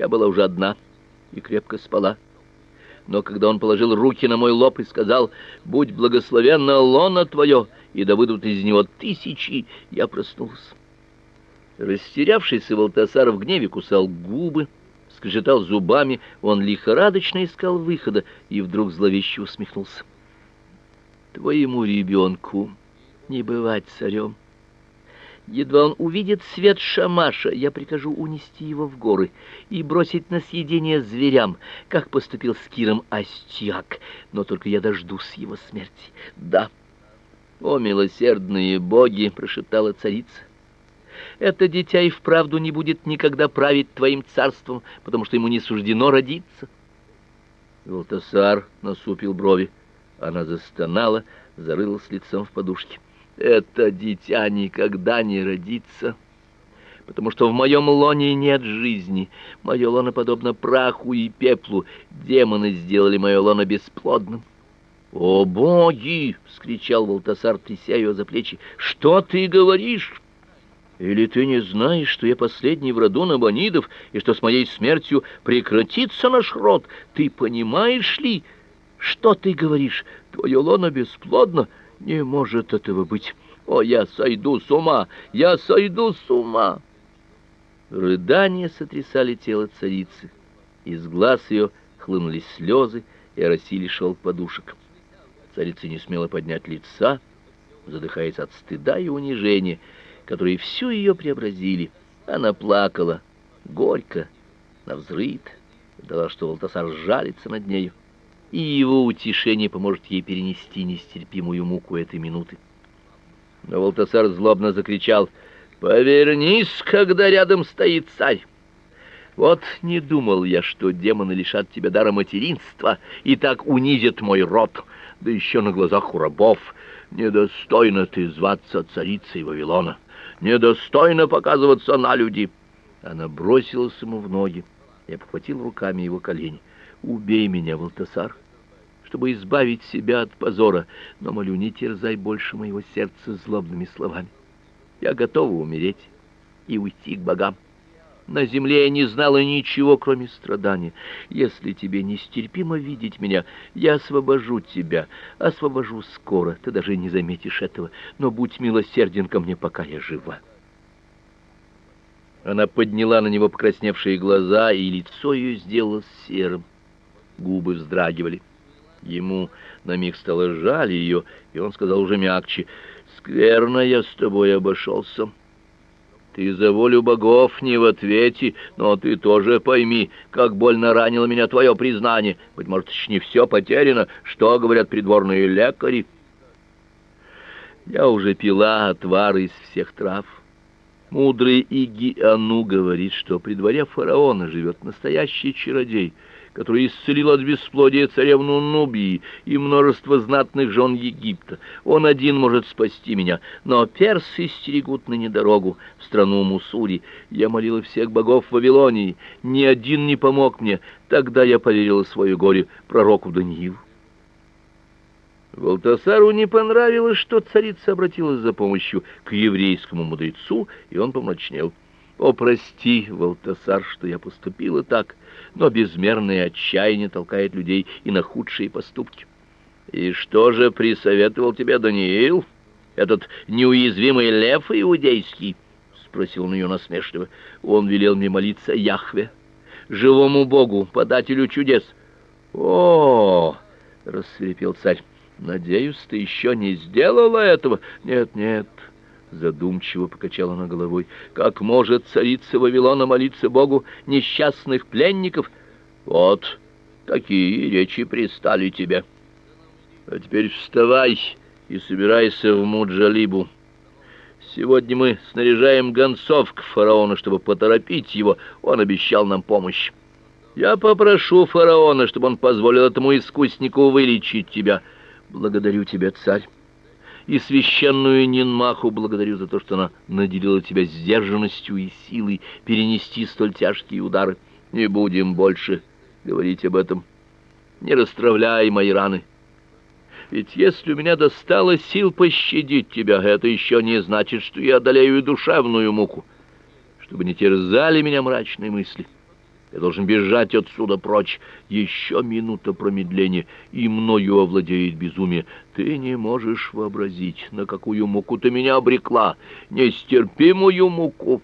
Я была уже одна и крепко спала. Но когда он положил руки на мой лоб и сказал: "Будь благословенна лона твое, и да выйдут из него тысячи", я проснулась. Растерявшийся Валтасар в гневе кусал губы, скрежетал зубами, он лихорадочно искал выхода и вдруг зловеще усмехнулся. Твоему ребенку не бывать царем. Едва он увидит свет шамаша, я прикажу унести его в горы и бросить на съедение зверям, как поступил с Киром Астьяк, но только я дождусь его смерти. Да. О милосердные боги, прошептала царица. Это дитя и вправду не будет никогда править твоим царством, потому что ему не суждено родиться. Валтасар насупил брови. Она застонала, зарылась лицом в подушке это дитя никогда не родится, потому что в моем лоне нет жизни. Мое лоно подобно праху и пеплу. Демоны сделали мое лоно бесплодным. «О, боги!» — вскричал Валтасар, тряся ее за плечи. «Что ты говоришь?» Или ты не знаешь, что я последний в роду набонидов, и что с моей смертью прекратится наш род? Ты понимаешь ли, что ты говоришь? Твое лоно бесплодно, не может этого быть. О, я сойду с ума! Я сойду с ума! Рыдания сотрясали тело царицы. Из глаз ее хлынули слезы и оросили шелк подушек. Царица не смела поднять лица, задыхаясь от стыда и унижения, которые всю ее преобразили. Она плакала горько, навзрыд, ждала, что Валтасар жалится над нею и его утешение поможет ей перенести нестерпимую муку этой минуты. Но Волтасар злобно закричал: "Повернись, когда рядом стоит царь!" Вот не думал я, что демоны лишат тебя дара материнства и так унизят мой род, да еще на глазах у рабов. Недостойно ты зваться царицей Вавилона, недостойно показываться на люди. Она бросилась ему в ноги и обхватил руками его колени. Убей меня, Валтасар, чтобы избавить себя от позора, но молю, не терзай больше моего сердца злобными словами. Я готова умереть и уйти к богам. На земле я не знала ничего, кроме страдания. Если тебе нестерпимо видеть меня, я освобожу тебя, освобожу скоро. Ты даже не заметишь этого, но будь милосерден ко мне, пока я жива. Она подняла на него покрасневшие глаза, и лицо ее сделалось серым губы вздрагивали. Ему на миг стало жаль ее, и он сказал уже мягче: "Скверно я с тобой обошелся. Ты за волю богов не в ответе, но ты тоже пойми, как больно ранило меня твое признание. Быть может, еще не все потеряно, что говорят придворные лекари. Я уже пила отвар из всех трав. Мудрый Игиану говорит, что при дворе фараона живет настоящий чародей — который исцелил от бесплодия царевну Нубии и множество знатных жен Египта. Он один может спасти меня, но персы стерегут ныне дорогу в страну Мусури. Я молила всех богов Вавилонии, ни один не помог мне. Тогда я поверила свое горе пророку Даниилу. Валтасару не понравилось, что царица обратилась за помощью к еврейскому мудрецу, и он помрачнел. О, прости, Валтасар, что я поступила так, но безмерное отчаяние толкает людей и на худшие поступки. И что же присоветовал тебе Даниил, этот неуязвимый лев иудейский? спросил он ее насмешливо. Он велел мне молиться Яхве, живому Богу, подателю чудес. О, рассвирепел царь. Надеюсь, ты еще не сделала этого. Нет, нет. Задумчиво покачала она головой. Как может царица Вавилона молиться Богу несчастных пленников? Вот такие речи пристали тебе. А теперь вставай и собирайся в Муджалибу. Сегодня мы снаряжаем гонцов к фараону, чтобы поторопить его. Он обещал нам помощь. Я попрошу фараона, чтобы он позволил этому искуснику вылечить тебя. Благодарю тебя, царь и священную Нинмаху благодарю за то, что она наделила тебя сдержанностью и силой перенести столь тяжкие удары. Не будем больше говорить об этом. Не расстравляй мои раны. Ведь если у меня достало сил пощадить тебя, это еще не значит, что я одолею душевную муку, чтобы не терзали меня мрачные мысли. Я должен бежать отсюда прочь. Еще минута промедления, и мною овладеет безумие. Ты не можешь вообразить, на какую муку ты меня обрекла, нестерпимую муку.